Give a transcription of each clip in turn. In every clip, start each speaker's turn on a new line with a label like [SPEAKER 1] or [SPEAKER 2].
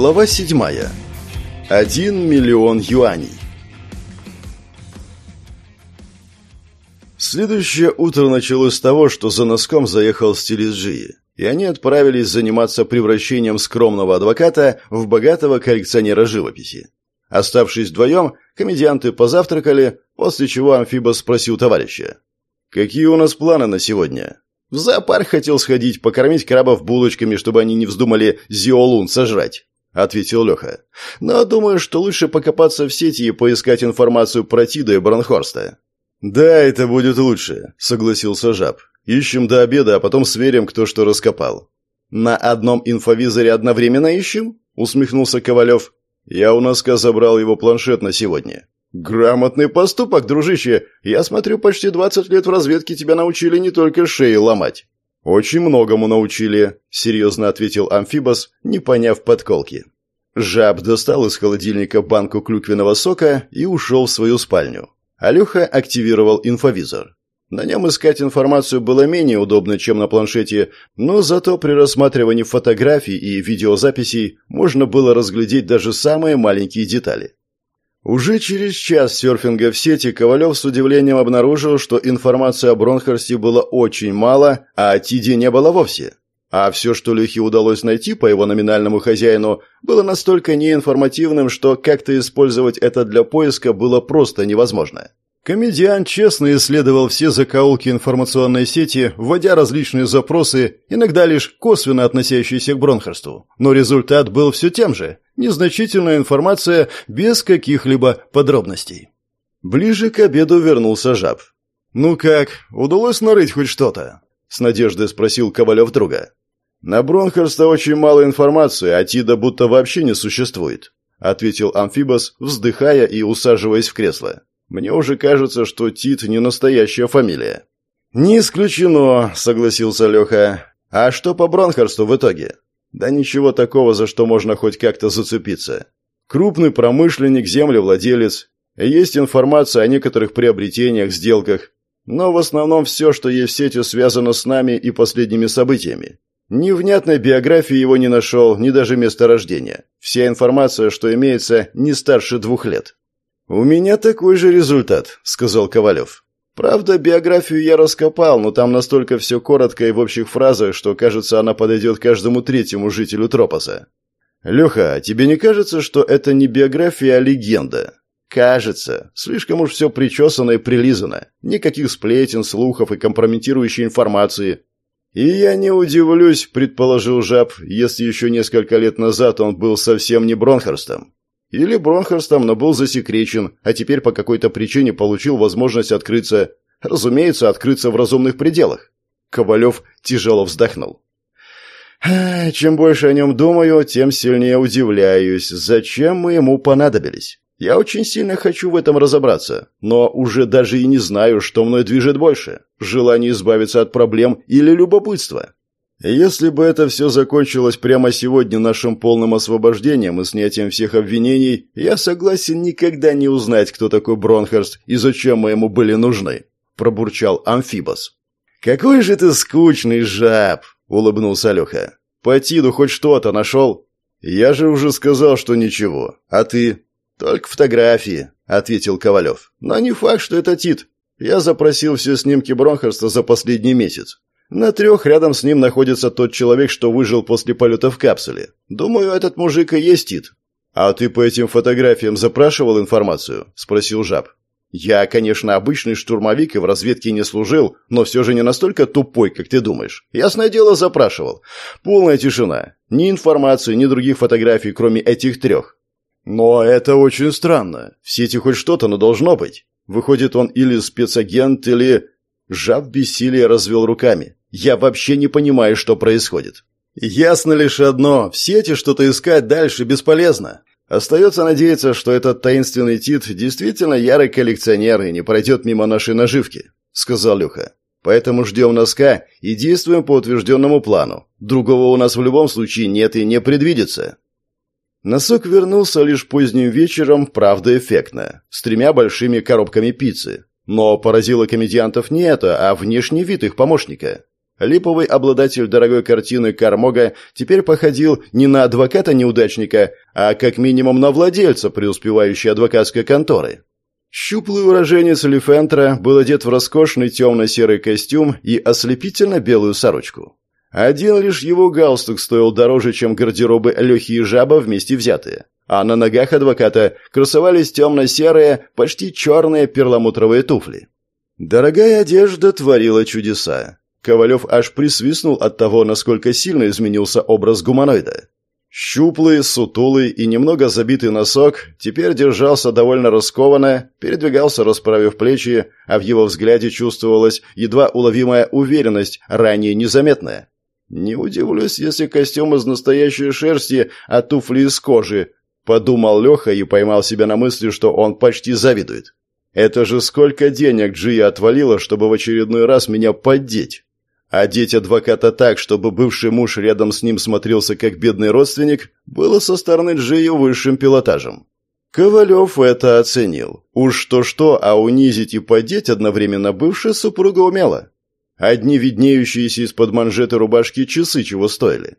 [SPEAKER 1] Глава седьмая. Один миллион юаней. Следующее утро началось с того, что за носком заехал стилист и они отправились заниматься превращением скромного адвоката в богатого коллекционера живописи. Оставшись вдвоем, комедианты позавтракали, после чего Амфибос спросил товарища. «Какие у нас планы на сегодня?» «В зоопарк хотел сходить, покормить крабов булочками, чтобы они не вздумали зиолун сожрать», — ответил Леха. «Но думаю, что лучше покопаться в сети и поискать информацию про Тида и Бронхорста». «Да, это будет лучше», — согласился Жаб. «Ищем до обеда, а потом сверим, кто что раскопал». «На одном инфовизоре одновременно ищем?» — усмехнулся Ковалев. «Я у Носка забрал его планшет на сегодня». «Грамотный поступок, дружище. Я смотрю, почти двадцать лет в разведке тебя научили не только шеи ломать». «Очень многому научили», — серьезно ответил Амфибос, не поняв подколки. Жаб достал из холодильника банку клюквенного сока и ушел в свою спальню. Алёха активировал инфовизор. На нем искать информацию было менее удобно, чем на планшете, но зато при рассматривании фотографий и видеозаписей можно было разглядеть даже самые маленькие детали. Уже через час серфинга в сети Ковалев с удивлением обнаружил, что информации о Бронхарсте было очень мало, а о Тиде не было вовсе. А все, что Лехе удалось найти по его номинальному хозяину, было настолько неинформативным, что как-то использовать это для поиска было просто невозможно. Комедиан честно исследовал все закоулки информационной сети, вводя различные запросы, иногда лишь косвенно относящиеся к Бронхерсту. Но результат был все тем же – незначительная информация без каких-либо подробностей. Ближе к обеду вернулся жаб. «Ну как, удалось нарыть хоть что-то?» – с надеждой спросил Ковалев друга. «На Бронхерста очень мало информации, а Тида будто вообще не существует», – ответил Амфибос, вздыхая и усаживаясь в кресло. Мне уже кажется, что Тит не настоящая фамилия». «Не исключено», — согласился Леха. «А что по Бронхарсту в итоге?» «Да ничего такого, за что можно хоть как-то зацепиться. Крупный промышленник, землевладелец. Есть информация о некоторых приобретениях, сделках. Но в основном все, что есть в сети, связано с нами и последними событиями. Ни внятной биографии его не нашел, ни даже места рождения. Вся информация, что имеется, не старше двух лет. «У меня такой же результат», — сказал Ковалев. «Правда, биографию я раскопал, но там настолько все коротко и в общих фразах, что, кажется, она подойдет каждому третьему жителю Тропоса». «Леха, а тебе не кажется, что это не биография, а легенда?» «Кажется. Слишком уж все причесано и прилизано. Никаких сплетен, слухов и компрометирующей информации. «И я не удивлюсь», — предположил Жаб, «если еще несколько лет назад он был совсем не Бронхерстом. Или Бронхерстом, но был засекречен, а теперь по какой-то причине получил возможность открыться. Разумеется, открыться в разумных пределах. Ковалев тяжело вздохнул. Чем больше о нем думаю, тем сильнее удивляюсь, зачем мы ему понадобились. Я очень сильно хочу в этом разобраться, но уже даже и не знаю, что мной движет больше – желание избавиться от проблем или любопытство. Если бы это все закончилось прямо сегодня нашим полным освобождением и снятием всех обвинений, я согласен никогда не узнать, кто такой Бронхерст и зачем мы ему были нужны», – пробурчал Амфибос. «Какой же ты скучный жаб!» – улыбнулся Леха. «По Тиду хоть что-то нашел?» «Я же уже сказал, что ничего. А ты?» «Только фотографии», – ответил Ковалев. «Но не факт, что это Тит. Я запросил все снимки Бронхерста за последний месяц. На трех рядом с ним находится тот человек, что выжил после полета в капсуле. Думаю, этот мужик и есть Тит. А ты по этим фотографиям запрашивал информацию? Спросил Жаб. Я, конечно, обычный штурмовик и в разведке не служил, но все же не настолько тупой, как ты думаешь. Ясное дело, запрашивал. Полная тишина. Ни информации, ни других фотографий, кроме этих трех. Но это очень странно. В сети хоть что-то, но должно быть. Выходит, он или спецагент, или... Жаб бессилия развел руками. Я вообще не понимаю, что происходит. Ясно лишь одно, в сети что-то искать дальше бесполезно. Остается надеяться, что этот таинственный Тит действительно ярый коллекционер и не пройдет мимо нашей наживки, сказал Люха. Поэтому ждем носка и действуем по утвержденному плану. Другого у нас в любом случае нет и не предвидится. Носок вернулся лишь поздним вечером, правда эффектно, с тремя большими коробками пиццы. Но поразило комедиантов не это, а внешний вид их помощника. Липовый обладатель дорогой картины Кармога теперь походил не на адвоката-неудачника, а как минимум на владельца преуспевающей адвокатской конторы. Щуплый уроженец Лифентра был одет в роскошный темно-серый костюм и ослепительно белую сорочку. Один лишь его галстук стоил дороже, чем гардеробы Лехи и Жаба вместе взятые. А на ногах адвоката красовались темно-серые, почти черные перламутровые туфли. Дорогая одежда творила чудеса. Ковалев аж присвистнул от того, насколько сильно изменился образ гуманоида. Щуплый, сутулый и немного забитый носок теперь держался довольно раскованно, передвигался, расправив плечи, а в его взгляде чувствовалась едва уловимая уверенность, ранее незаметная. «Не удивлюсь, если костюм из настоящей шерсти, а туфли из кожи», — подумал Леха и поймал себя на мысли, что он почти завидует. «Это же сколько денег Джия отвалила, чтобы в очередной раз меня поддеть!» Одеть адвоката так, чтобы бывший муж рядом с ним смотрелся как бедный родственник, было со стороны Джии высшим пилотажем. Ковалев это оценил. Уж что-что, а унизить и подеть одновременно бывшая супруга умела. Одни виднеющиеся из-под манжеты рубашки часы чего стоили.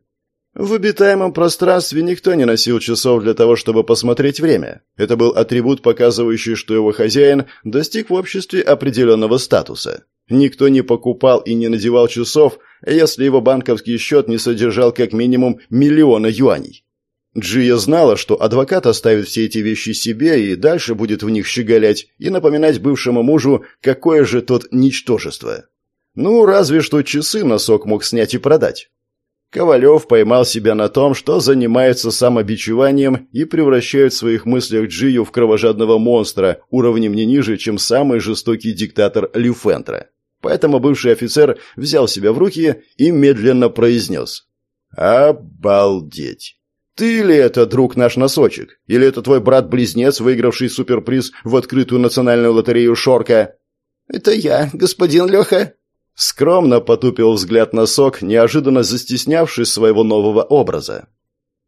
[SPEAKER 1] В обитаемом пространстве никто не носил часов для того, чтобы посмотреть время. Это был атрибут, показывающий, что его хозяин достиг в обществе определенного статуса. Никто не покупал и не надевал часов, если его банковский счет не содержал как минимум миллиона юаней. Джия знала, что адвокат оставит все эти вещи себе и дальше будет в них щеголять и напоминать бывшему мужу, какое же тот ничтожество. Ну, разве что часы носок мог снять и продать. Ковалев поймал себя на том, что занимается самобичеванием и превращает в своих мыслях Джию в кровожадного монстра, уровнем не ниже, чем самый жестокий диктатор Люфентра. Поэтому бывший офицер взял себя в руки и медленно произнес. «Обалдеть! Ты ли это, друг наш носочек? Или это твой брат-близнец, выигравший суперприз в открытую национальную лотерею Шорка?»
[SPEAKER 2] «Это я, господин Леха»,
[SPEAKER 1] Скромно потупил взгляд носок, неожиданно застеснявшись своего нового образа.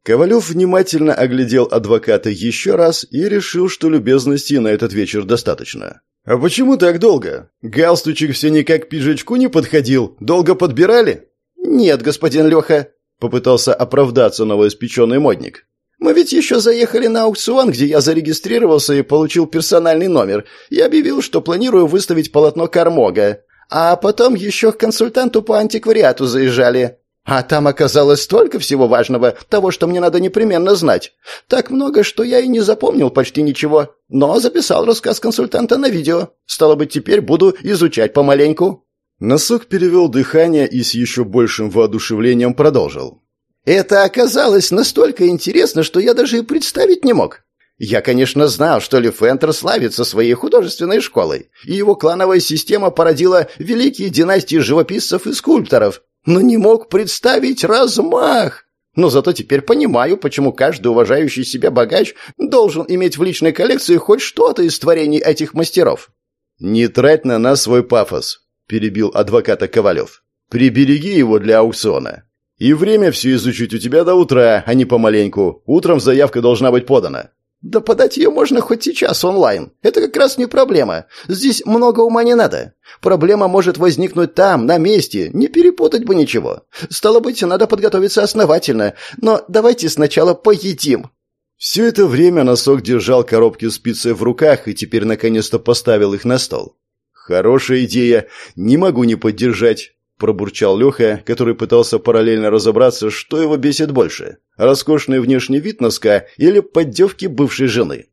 [SPEAKER 1] Ковалев внимательно оглядел адвоката еще раз и решил, что любезности на этот вечер достаточно. «А почему так долго? Галстучек все никак к пиджачку не подходил? Долго подбирали?»
[SPEAKER 2] «Нет, господин Леха», — попытался оправдаться новоиспеченный модник. «Мы ведь еще заехали на аукцион, где я зарегистрировался и получил персональный номер, и объявил, что планирую выставить полотно Кармога. А потом еще к консультанту по антиквариату заезжали. А там оказалось столько всего важного, того, что мне надо непременно знать. Так много, что я и не запомнил почти ничего. Но записал рассказ консультанта на видео. Стало быть, теперь буду изучать помаленьку».
[SPEAKER 1] Носок перевел дыхание и с еще большим воодушевлением продолжил.
[SPEAKER 2] «Это оказалось настолько интересно, что я даже и представить не мог. Я, конечно, знал, что Лефентер славится своей художественной школой, и его клановая система породила великие династии живописцев и скульпторов но не мог представить размах. Но зато теперь понимаю, почему каждый уважающий себя богач должен иметь в личной коллекции хоть что-то из творений этих мастеров.
[SPEAKER 1] «Не трать на нас свой пафос», – перебил адвоката Ковалев. «Прибереги его для аукциона. И время все изучить у тебя до утра, а не помаленьку. Утром заявка должна быть подана.
[SPEAKER 2] Да подать ее можно хоть сейчас онлайн. Это как раз не проблема. Здесь много ума не надо. Проблема может возникнуть там, на месте. Не перепутать бы ничего. Стало быть, надо подготовиться основательно. Но давайте сначала поедим.
[SPEAKER 1] Все это время носок держал коробки с пиццей в руках и теперь наконец-то поставил их на стол. Хорошая идея. Не могу не поддержать пробурчал Леха, который пытался параллельно разобраться, что его бесит больше – роскошный внешний вид носка или поддевки бывшей жены.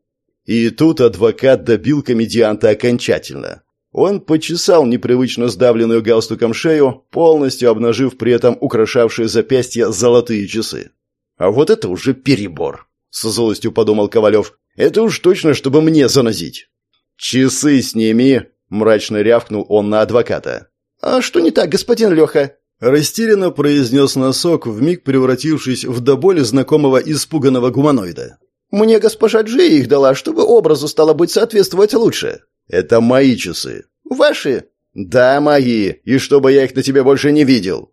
[SPEAKER 1] И тут адвокат добил комедианта окончательно. Он почесал непривычно сдавленную галстуком шею, полностью обнажив при этом украшавшие запястья золотые часы. «А вот это уже перебор», — с злостью подумал Ковалев. «Это уж точно, чтобы мне занозить». «Часы сними», — мрачно рявкнул он на адвоката.
[SPEAKER 2] «А что не так, господин Леха?»
[SPEAKER 1] Растерянно произнес носок, вмиг превратившись в до боли знакомого испуганного гуманоида.
[SPEAKER 2] «Мне госпожа Джи их дала, чтобы образу стало быть соответствовать лучше».
[SPEAKER 1] «Это мои часы».
[SPEAKER 2] «Ваши?»
[SPEAKER 1] «Да, мои, и чтобы я их на тебе больше не видел».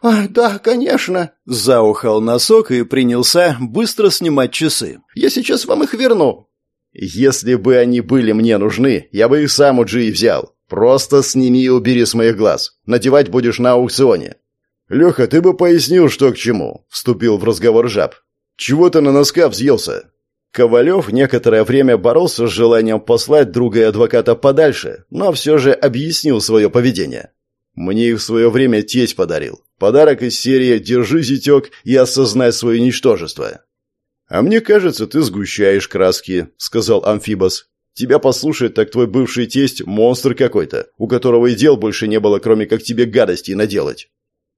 [SPEAKER 2] «А, да, конечно», —
[SPEAKER 1] заухал носок и принялся быстро снимать часы.
[SPEAKER 2] «Я сейчас вам их верну».
[SPEAKER 1] «Если бы они были мне нужны, я бы их сам у Джи взял. Просто сними и убери с моих глаз. Надевать будешь на аукционе. Леха, ты бы пояснил, что к чему, вступил в разговор жаб. Чего ты на носка взъелся? Ковалев некоторое время боролся с желанием послать друга и адвоката подальше, но все же объяснил свое поведение. Мне их в свое время тесть подарил. Подарок из серии «Держи, зятек, и осознай свое ничтожество». «А мне кажется, ты сгущаешь краски», — сказал Амфибос. «Тебя послушать, так твой бывший тесть — монстр какой-то, у которого и дел больше не было, кроме как тебе гадостей наделать».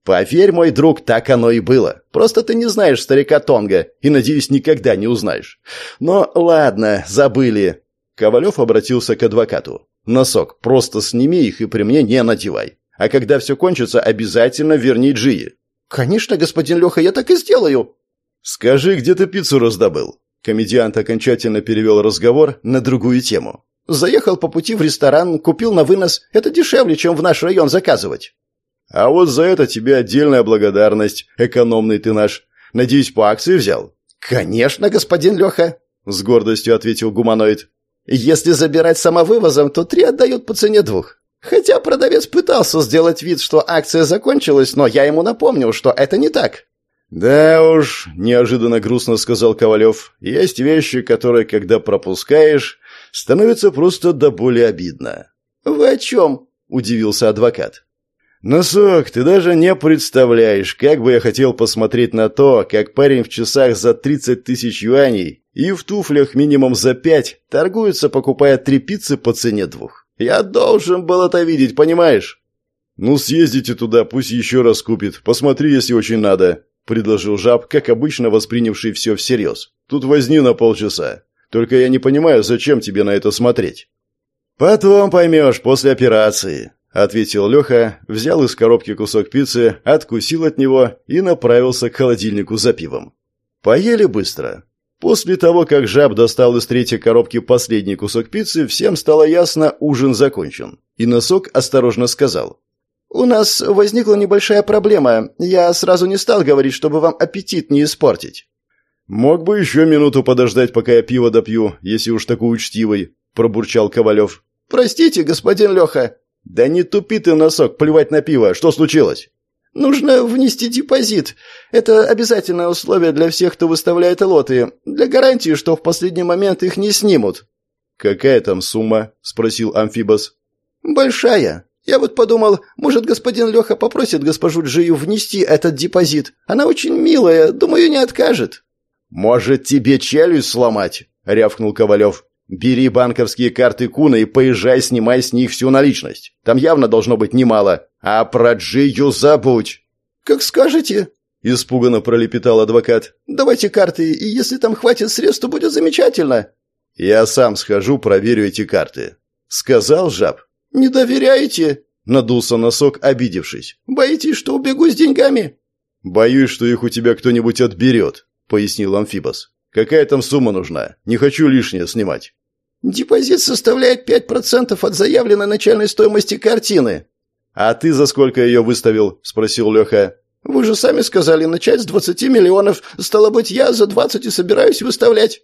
[SPEAKER 1] «Поверь, мой друг, так оно и было. Просто ты не знаешь старика Тонга и, надеюсь, никогда не узнаешь. Но ладно, забыли». Ковалев обратился к адвокату. «Носок, просто сними их и при мне не надевай. А когда все кончится, обязательно верни Джии».
[SPEAKER 2] «Конечно, господин Леха, я так и сделаю».
[SPEAKER 1] «Скажи, где ты пиццу раздобыл?» Комедиант окончательно перевел разговор на другую тему.
[SPEAKER 2] «Заехал по пути в ресторан, купил на вынос. Это дешевле, чем в наш район заказывать».
[SPEAKER 1] «А вот за это тебе отдельная благодарность, экономный ты наш. Надеюсь, по акции взял?»
[SPEAKER 2] «Конечно, господин Леха», — с гордостью ответил гуманоид. «Если забирать самовывозом, то три отдают по цене двух. Хотя продавец пытался сделать вид, что акция закончилась, но я ему напомнил, что это не так.
[SPEAKER 1] «Да уж», — неожиданно грустно сказал Ковалев, — «есть вещи, которые, когда пропускаешь, становится просто до боли обидно».
[SPEAKER 2] «Вы о чем?» — удивился адвокат.
[SPEAKER 1] «Носок, ты даже не представляешь, как бы я хотел посмотреть на то, как парень в часах за 30 тысяч юаней и в туфлях минимум за пять торгуется, покупая три пиццы по цене двух. Я должен был это видеть, понимаешь? Ну, съездите туда, пусть еще раз купит. Посмотри, если очень надо, предложил жаб, как обычно воспринявший все всерьез. Тут возни на полчаса. Только я не понимаю, зачем тебе на это смотреть. Потом поймешь, после операции, ответил Леха, взял из коробки кусок пиццы, откусил от него и направился к холодильнику за пивом. Поели быстро. После того, как жаб достал из третьей коробки последний кусок пиццы, всем стало ясно, ужин закончен. И носок осторожно сказал.
[SPEAKER 2] «У нас возникла небольшая проблема. Я сразу не стал говорить, чтобы вам аппетит не испортить».
[SPEAKER 1] «Мог бы еще минуту подождать, пока я пиво допью, если уж такой учтивый», – пробурчал Ковалев.
[SPEAKER 2] «Простите, господин Леха».
[SPEAKER 1] «Да не тупи ты, носок, плевать на пиво. Что случилось?»
[SPEAKER 2] Нужно внести депозит. Это обязательное условие для всех, кто выставляет лоты, для гарантии, что в последний момент их не снимут.
[SPEAKER 1] Какая там сумма? спросил Амфибос.
[SPEAKER 2] Большая. Я вот подумал, может, господин Леха попросит госпожу Джию внести этот депозит. Она очень милая, думаю, не откажет.
[SPEAKER 1] Может, тебе челюсть сломать? рявкнул Ковалев. Бери банковские карты Куна и поезжай, снимай с них всю наличность. Там явно должно быть немало. А про Джию забудь.
[SPEAKER 2] Как скажете, испуганно пролепетал адвокат. Давайте карты, и если там хватит средств, то будет замечательно.
[SPEAKER 1] Я сам схожу, проверю эти карты, сказал жаб.
[SPEAKER 2] Не доверяете? надулся носок, обидевшись. Боитесь, что убегу с деньгами?
[SPEAKER 1] Боюсь, что их у тебя кто-нибудь отберет, пояснил Амфибос. Какая там сумма нужна? Не хочу лишнее снимать.
[SPEAKER 2] Депозит составляет 5% от заявленной начальной стоимости картины.
[SPEAKER 1] А ты за сколько ее выставил? спросил Леха.
[SPEAKER 2] Вы же сами сказали начать с 20 миллионов. Стало быть, я за 20 и собираюсь выставлять.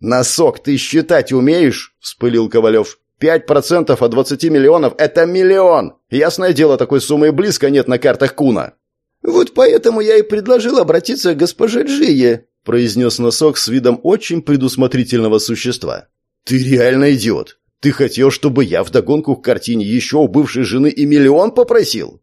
[SPEAKER 1] Носок, ты считать умеешь? вспылил Ковалев. Пять процентов от 20 миллионов – это миллион. Ясное дело, такой суммы близко нет на картах Куна.
[SPEAKER 2] Вот поэтому я и предложил обратиться к госпоже Джие, произнес носок с видом очень предусмотрительного существа.
[SPEAKER 1] «Ты реально идиот! Ты хотел, чтобы я вдогонку к картине еще у бывшей жены и миллион попросил?»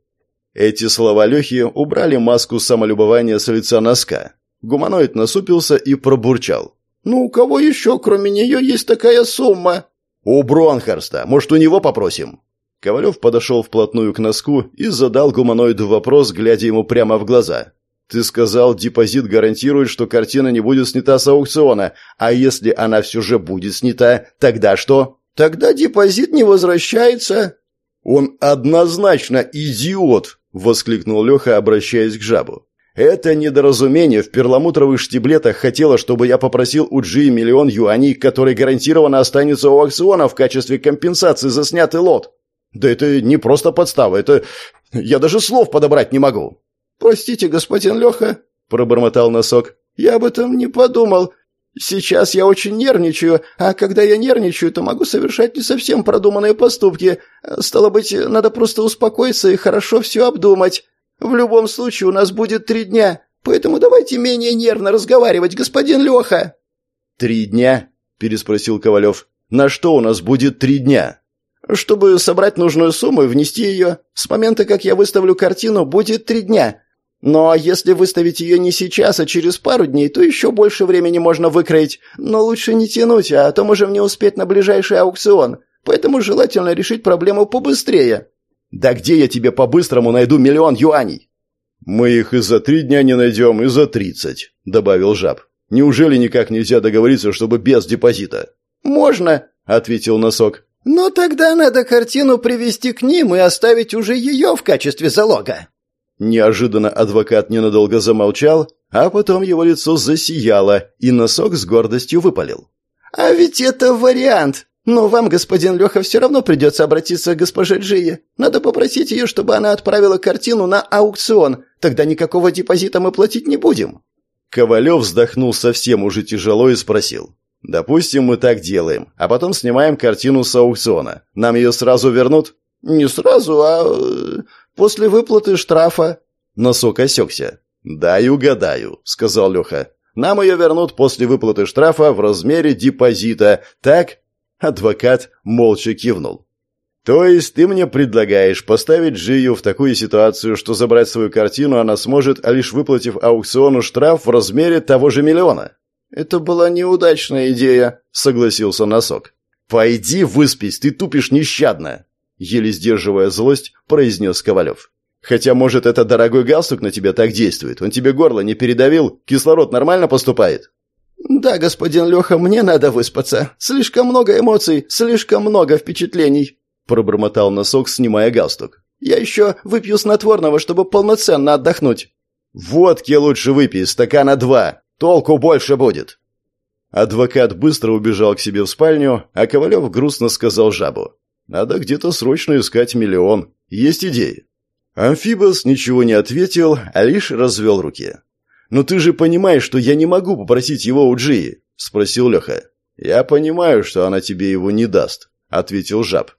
[SPEAKER 1] Эти слова Лехи убрали маску самолюбования с лица носка. Гуманоид насупился и пробурчал.
[SPEAKER 2] «Ну, у кого еще, кроме нее, есть такая сумма?»
[SPEAKER 1] «У Бронхарста. Может, у него попросим?» Ковалев подошел вплотную к носку и задал гуманоиду вопрос, глядя ему прямо в глаза. Ты сказал, депозит гарантирует, что картина не будет снята с аукциона. А если она все же будет снята, тогда что?
[SPEAKER 2] Тогда депозит не возвращается.
[SPEAKER 1] Он однозначно идиот, воскликнул Леха, обращаясь к жабу. Это недоразумение в перламутровых штиблетах хотело, чтобы я попросил у Джи миллион юаней, который гарантированно останется у аукциона в качестве компенсации за снятый лот. Да это не просто подстава, это... Я даже слов подобрать не могу.
[SPEAKER 2] «Простите, господин Леха», — пробормотал носок. «Я об этом не подумал. Сейчас я очень нервничаю, а когда я нервничаю, то могу совершать не совсем продуманные поступки. Стало быть, надо просто успокоиться и хорошо все обдумать. В любом случае у нас будет три дня, поэтому давайте менее нервно разговаривать, господин Леха».
[SPEAKER 1] «Три дня?» – переспросил Ковалев. «На что у нас будет три дня?»
[SPEAKER 2] «Чтобы собрать нужную сумму и внести ее. С момента, как я выставлю картину, будет три дня. Но если выставить ее не сейчас, а через пару дней, то еще больше времени можно выкроить. Но лучше не тянуть, а то можем не успеть на ближайший аукцион. Поэтому желательно решить проблему побыстрее».
[SPEAKER 1] «Да где я тебе по-быстрому найду миллион юаней?» «Мы их и за три дня не найдем, и за тридцать», — добавил жаб. «Неужели никак нельзя договориться, чтобы без депозита?»
[SPEAKER 2] «Можно», — ответил носок. «Но тогда надо картину привести к ним и оставить уже ее в качестве залога».
[SPEAKER 1] Неожиданно адвокат ненадолго замолчал, а потом его лицо засияло, и носок с гордостью выпалил.
[SPEAKER 2] «А ведь это вариант! Но вам, господин Леха, все равно придется обратиться к госпоже Джие. Надо попросить ее, чтобы она отправила картину на аукцион. Тогда никакого депозита мы платить не будем».
[SPEAKER 1] Ковалев вздохнул совсем уже тяжело и спросил. «Допустим, мы так делаем, а потом снимаем картину с аукциона. Нам ее сразу вернут?»
[SPEAKER 2] «Не сразу, а э, после выплаты штрафа».
[SPEAKER 1] Носок осекся. «Дай угадаю», — сказал Леха. «Нам ее вернут после выплаты штрафа в размере депозита. Так?» Адвокат молча кивнул. «То есть ты мне предлагаешь поставить Джию в такую ситуацию, что забрать свою картину она сможет, а лишь выплатив аукциону штраф в размере того же миллиона?»
[SPEAKER 2] «Это была неудачная идея», — согласился Носок.
[SPEAKER 1] «Пойди выспись, ты тупишь нещадно!» еле сдерживая злость, произнес Ковалев. «Хотя, может, это дорогой галстук на тебя так действует? Он тебе горло не передавил? Кислород нормально поступает?»
[SPEAKER 2] «Да, господин Леха, мне надо выспаться. Слишком много эмоций, слишком много впечатлений», пробормотал носок, снимая галстук. «Я еще выпью снотворного, чтобы полноценно отдохнуть».
[SPEAKER 1] «Водки лучше выпей, стакана два. Толку больше будет». Адвокат быстро убежал к себе в спальню, а Ковалев грустно сказал жабу. Надо где-то срочно искать миллион. Есть идеи?» Амфибос ничего не ответил, а лишь развел руки. «Но ты же понимаешь, что я не могу попросить его у Джии?» – спросил Леха. «Я понимаю, что она тебе его не даст», – ответил жаб.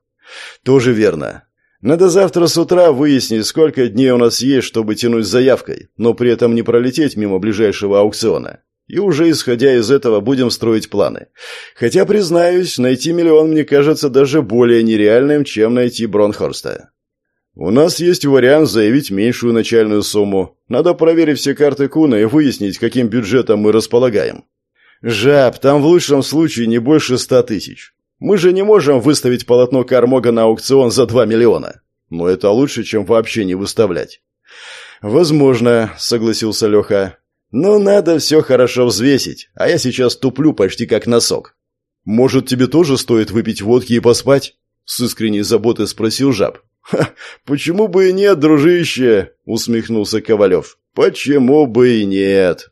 [SPEAKER 1] «Тоже верно. Надо завтра с утра выяснить, сколько дней у нас есть, чтобы тянуть с заявкой, но при этом не пролететь мимо ближайшего аукциона. И уже исходя из этого будем строить планы. Хотя, признаюсь, найти миллион мне кажется даже более нереальным, чем найти Бронхорста. У нас есть вариант заявить меньшую начальную сумму. Надо проверить все карты Куна и выяснить, каким бюджетом мы располагаем. Жаб, там в лучшем случае не больше ста тысяч. Мы же не можем выставить полотно Кармога на аукцион за два миллиона. Но это лучше, чем вообще не выставлять. «Возможно», — согласился Леха. «Но надо все хорошо взвесить, а я сейчас туплю почти как носок». «Может, тебе тоже стоит выпить водки и поспать?» — с искренней заботой спросил жаб. «Ха, почему бы и нет, дружище?» — усмехнулся Ковалев. «Почему бы и нет?»